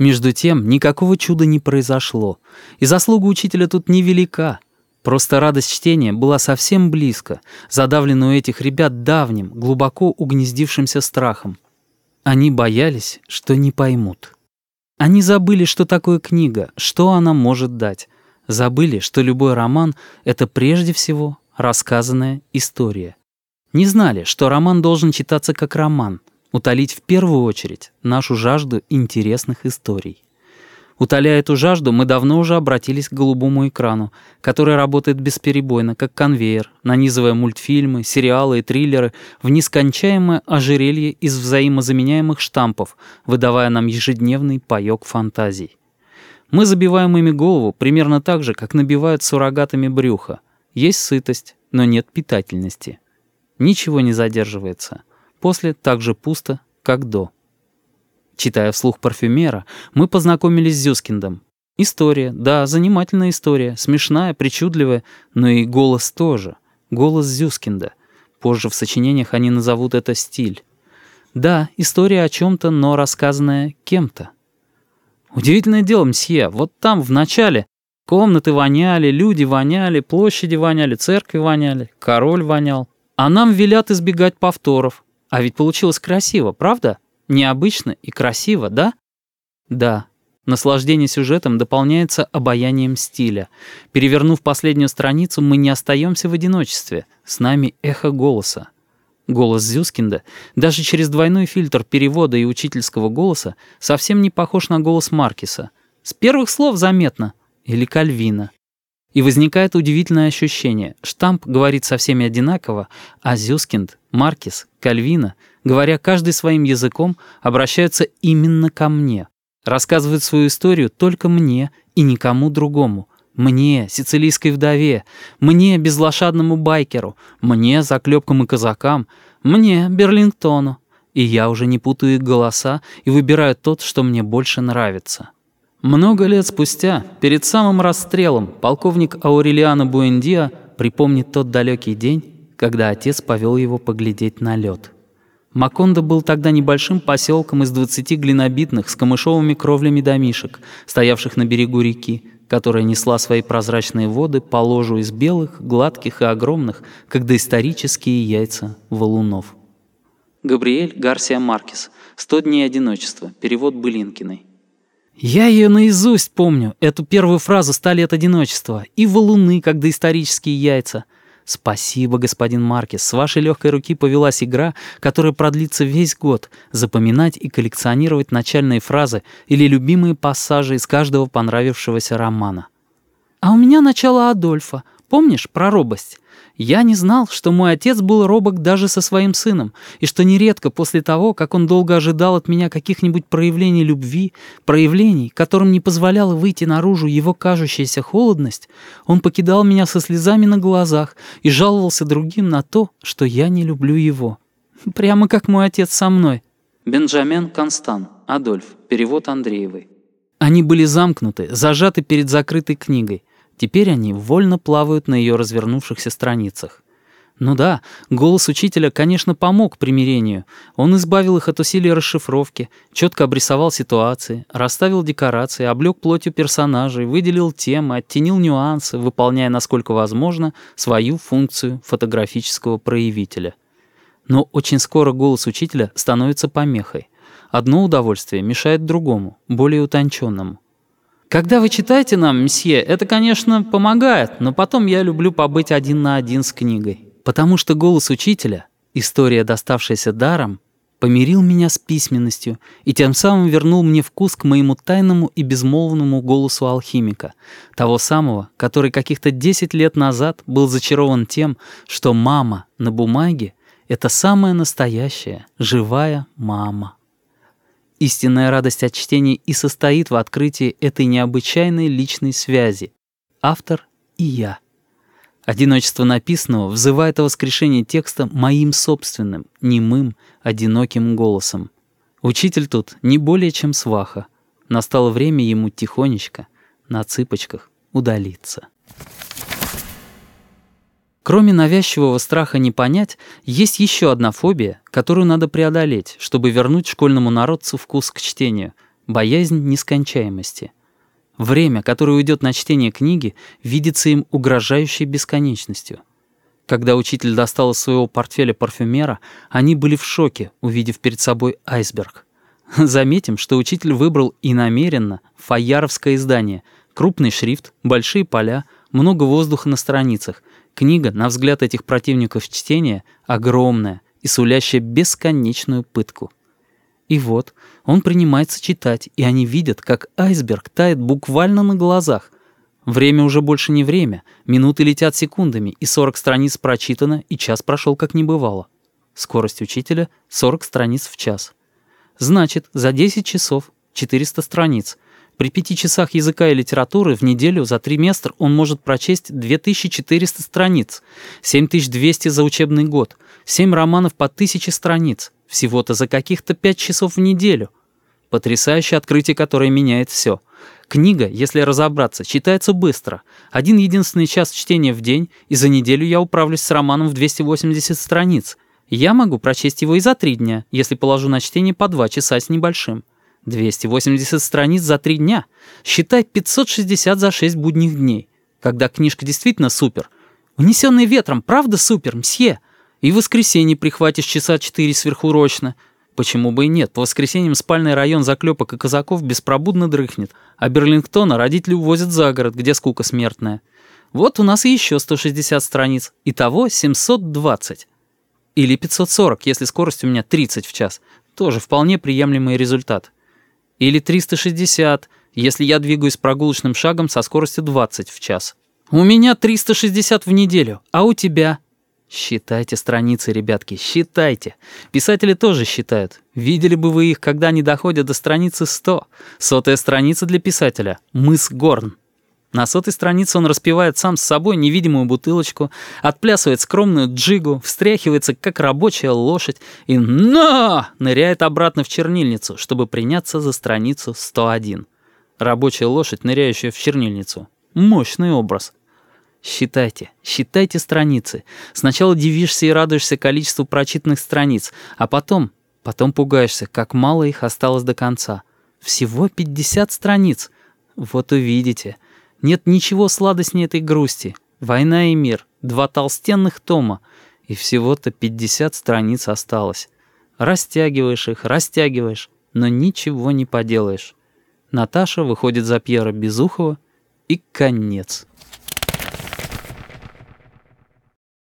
Между тем, никакого чуда не произошло, и заслуга учителя тут невелика. Просто радость чтения была совсем близко, задавлена у этих ребят давним, глубоко угнездившимся страхом. Они боялись, что не поймут. Они забыли, что такое книга, что она может дать. Забыли, что любой роман — это прежде всего рассказанная история. Не знали, что роман должен читаться как роман, утолить в первую очередь нашу жажду интересных историй. Утоляя эту жажду, мы давно уже обратились к голубому экрану, который работает бесперебойно, как конвейер, нанизывая мультфильмы, сериалы и триллеры в нескончаемое ожерелье из взаимозаменяемых штампов, выдавая нам ежедневный паёк фантазий. Мы забиваем ими голову примерно так же, как набивают суррогатами брюха. Есть сытость, но нет питательности. Ничего не задерживается. После так же пусто, как до. Читая вслух парфюмера, мы познакомились с Зюскиндом. История, да, занимательная история, смешная, причудливая, но и голос тоже. Голос Зюскинда. Позже в сочинениях они назовут это стиль. Да, история о чем-то, но рассказанная кем-то. Удивительное дело, мсье, вот там, в начале, комнаты воняли, люди воняли, площади воняли, церкви воняли, король вонял. А нам велят избегать повторов. А ведь получилось красиво, правда? Необычно и красиво, да? Да. Наслаждение сюжетом дополняется обаянием стиля. Перевернув последнюю страницу, мы не остаемся в одиночестве. С нами эхо голоса. Голос Зюскинда, даже через двойной фильтр перевода и учительского голоса, совсем не похож на голос Маркиса. С первых слов заметно. Или Кальвина. И возникает удивительное ощущение. Штамп говорит со всеми одинаково, а Зюскинд, Маркис, Кальвина, говоря каждый своим языком, обращаются именно ко мне. Рассказывают свою историю только мне и никому другому. Мне, сицилийской вдове, мне, безлошадному байкеру, мне, заклепкам и казакам, мне, Берлингтону. И я уже не путаю их голоса и выбираю тот, что мне больше нравится. Много лет спустя, перед самым расстрелом, полковник Аурелиано Буэндиа припомнит тот далекий день, когда отец повел его поглядеть на лед. Макондо был тогда небольшим поселком из 20 глинобитных с камышовыми кровлями домишек, стоявших на берегу реки, которая несла свои прозрачные воды по ложу из белых, гладких и огромных, как доисторические яйца валунов. Габриэль Гарсия Маркес. «Сто дней одиночества». Перевод Былинкиной. Я ее наизусть помню, эту первую фразу «Ста лет одиночества» и валуны, как доисторические яйца. Спасибо, господин Маркес, с вашей легкой руки повелась игра, которая продлится весь год, запоминать и коллекционировать начальные фразы или любимые пассажи из каждого понравившегося романа. А у меня начало Адольфа, помнишь, про робость? Я не знал, что мой отец был робок даже со своим сыном, и что нередко после того, как он долго ожидал от меня каких-нибудь проявлений любви, проявлений, которым не позволяла выйти наружу его кажущаяся холодность, он покидал меня со слезами на глазах и жаловался другим на то, что я не люблю его. Прямо как мой отец со мной. Бенджамен Констан, Адольф, перевод Андреевой. Они были замкнуты, зажаты перед закрытой книгой. Теперь они вольно плавают на ее развернувшихся страницах. Ну да, голос учителя, конечно, помог примирению. Он избавил их от усилий расшифровки, четко обрисовал ситуации, расставил декорации, облег плотью персонажей, выделил темы, оттенил нюансы, выполняя, насколько возможно, свою функцию фотографического проявителя. Но очень скоро голос учителя становится помехой. Одно удовольствие мешает другому, более утонченному. Когда вы читаете нам, месье, это, конечно, помогает, но потом я люблю побыть один на один с книгой. Потому что голос учителя, история, доставшаяся даром, помирил меня с письменностью и тем самым вернул мне вкус к моему тайному и безмолвному голосу алхимика, того самого, который каких-то 10 лет назад был зачарован тем, что мама на бумаге — это самая настоящая, живая мама. Истинная радость от чтения и состоит в открытии этой необычайной личной связи. Автор и я. Одиночество написанного взывает о воскрешении текста моим собственным, немым, одиноким голосом. Учитель тут не более чем сваха. Настало время ему тихонечко, на цыпочках, удалиться. Кроме навязчивого страха не понять, есть еще одна фобия, которую надо преодолеть, чтобы вернуть школьному народцу вкус к чтению — боязнь нескончаемости. Время, которое уйдет на чтение книги, видится им угрожающей бесконечностью. Когда учитель достал из своего портфеля парфюмера, они были в шоке, увидев перед собой айсберг. Заметим, что учитель выбрал и намеренно фаяровское издание. Крупный шрифт, большие поля, много воздуха на страницах. Книга, на взгляд этих противников чтения, огромная и сулящая бесконечную пытку. И вот он принимается читать, и они видят, как айсберг тает буквально на глазах. Время уже больше не время, минуты летят секундами, и 40 страниц прочитано, и час прошел как не бывало. Скорость учителя — 40 страниц в час. Значит, за 10 часов 400 страниц. При 5 часах языка и литературы в неделю за триместр он может прочесть 2400 страниц, 7200 за учебный год, 7 романов по 1000 страниц, всего-то за каких-то 5 часов в неделю. Потрясающее открытие, которое меняет все. Книга, если разобраться, читается быстро. Один единственный час чтения в день, и за неделю я управлюсь с романом в 280 страниц — я могу прочесть его и за три дня, если положу на чтение по два часа с небольшим. 280 страниц за три дня. Считай 560 за шесть будних дней. Когда книжка действительно супер. Унесенный ветром, правда супер, мсье? И в воскресенье прихватишь часа четыре сверхурочно. Почему бы и нет? По воскресеньям спальный район заклепок и казаков беспробудно дрыхнет, а Берлингтона родители увозят за город, где скука смертная. Вот у нас и еще 160 страниц. Итого 720. Или 540, если скорость у меня 30 в час. Тоже вполне приемлемый результат. Или 360, если я двигаюсь прогулочным шагом со скоростью 20 в час. У меня 360 в неделю, а у тебя? Считайте страницы, ребятки, считайте. Писатели тоже считают. Видели бы вы их, когда они доходят до страницы 100. Сотая страница для писателя. Мыс Горн. На сотой странице он распивает сам с собой невидимую бутылочку, отплясывает скромную джигу, встряхивается, как рабочая лошадь, и «на!» ныряет обратно в чернильницу, чтобы приняться за страницу 101. Рабочая лошадь, ныряющая в чернильницу. Мощный образ. Считайте, считайте страницы. Сначала дивишься и радуешься количеству прочитанных страниц, а потом, потом пугаешься, как мало их осталось до конца. Всего 50 страниц. Вот увидите — нет ничего сладостнее этой грусти. Война и мир, два толстенных тома, и всего-то 50 страниц осталось. Растягиваешь их, растягиваешь, но ничего не поделаешь. Наташа выходит за Пьера Безухова, и конец.